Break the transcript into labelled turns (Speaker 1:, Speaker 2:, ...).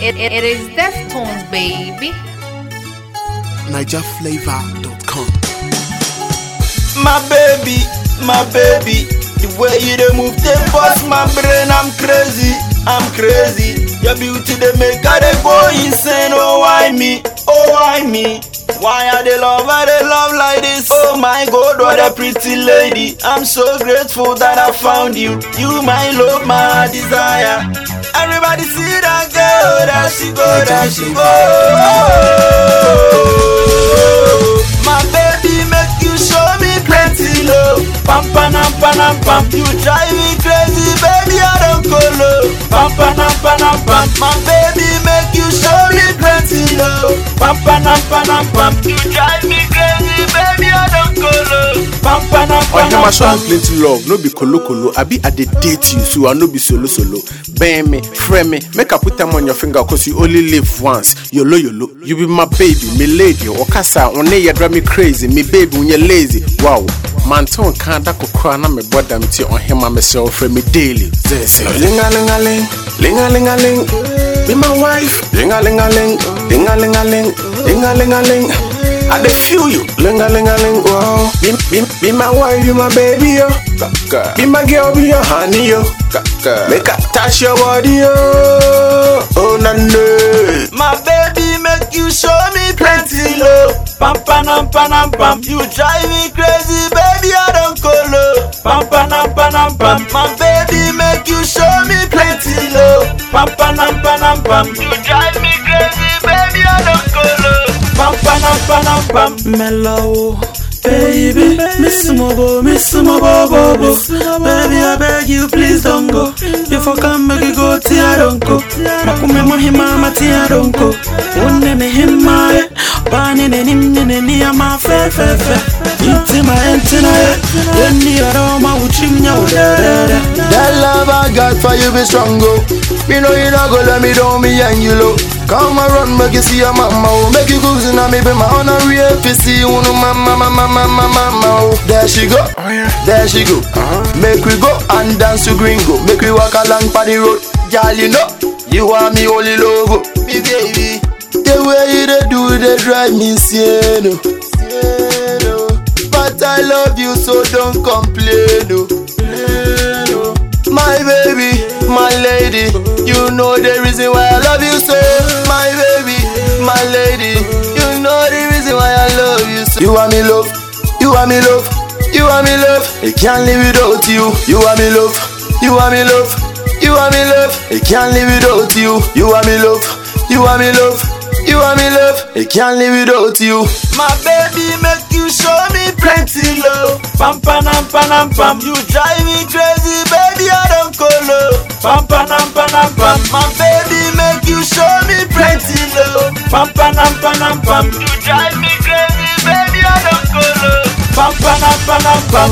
Speaker 1: It, it, it is Deftones, baby.
Speaker 2: NigerFlavor.com.
Speaker 3: My baby, my baby, the way you dey move, they bust my brain. I'm crazy, I'm crazy. Your beauty they make I dey go insane. Oh why me, oh why me? Why are they love, Are they love like this. Oh my God, what a pretty lady. I'm so grateful that I found you. You my love, my desire. Everybody see that girl, that she go, that she go. My baby make you show me plenty love. Pam pam pam pam pam. You drive me crazy, baby. I don't go low. Pam pam pam pam pam. My baby make you show me plenty love. Pam pam pam pam. You drive me crazy, baby. I don't go low. Pam pam pam
Speaker 2: Onyama show
Speaker 3: pam.
Speaker 2: me plenty love, no be kolo kolo. I be I dey date you, so I no be solo solo. Bang me, friend me, make I put them on your finger, cause you only live once. Yolo yolo, you be my baby, me lady. Okasa, one day you drive me crazy, me baby when you're lazy. Wow. Manton can't da kokra na me bother me on him and myself for me daily. Zese.
Speaker 4: Ling a ling a ling, ling a ling a ling. Be my wife. Ling a ling a ling, ling a ling a ling, ling a ling a ling. I dey feel you. Ling a ling a ling, wow. Be, be, be my wife, be my baby, yo.
Speaker 2: Kaka.
Speaker 4: Be my girl, be your honey, yo.
Speaker 2: Kaka.
Speaker 4: Make I touch your body, yo. Oh, na na.
Speaker 3: My baby make you show me plenty love. Pam pam pam pam pam. You drive me crazy, baby. I don't go low. Pam pam pam pam pam. My baby make you show me plenty love. Pam pam pam pam pam. You drive me crazy, pam
Speaker 5: mellow. Baby, miss Mobo, miss Mobo, Bobo. Baby, I beg you, please don't go. If I come, make you go, tia don't go. Makume mohima, matia don't go. One me hima, bani ne nim ne ne ni ama fe fe fe. Inti ma entina ye, yendi aroma uchinya udere.
Speaker 4: That love I got for you be strong, oh. go. Me know you not go let me down, me and you low. Come around, make you see your mama, oh. Make you go to me, be my honor, real see you, no mama, mama, mama, mama, mama, oh. There she go,
Speaker 2: Oh yeah.
Speaker 4: there she go. Uh-huh. Make we go and dance to gringo. Make we walk along for the road. Girl, you know, you are me only logo. Me baby. The way you dey do, they drive me oh. Insane, oh. But I love you, so don't complain, oh. My lady, you know the reason why I love you so. My baby, my lady, you know the reason why I love you so. You are me love, you are me love, you are me love. I can't live without you. You are me love, you are me love, you are me love. I can't live without you. You are me love, you are me love, you are me love. I can't live without you.
Speaker 3: My baby make you show me plenty love. Pam pam pam pam pam. You drive me crazy, baby. I don't go low. Pampa pam nampa My baby make you show me plenty love. Pampa pam nampa You drive me crazy baby I don't go low. Pampa pam nampa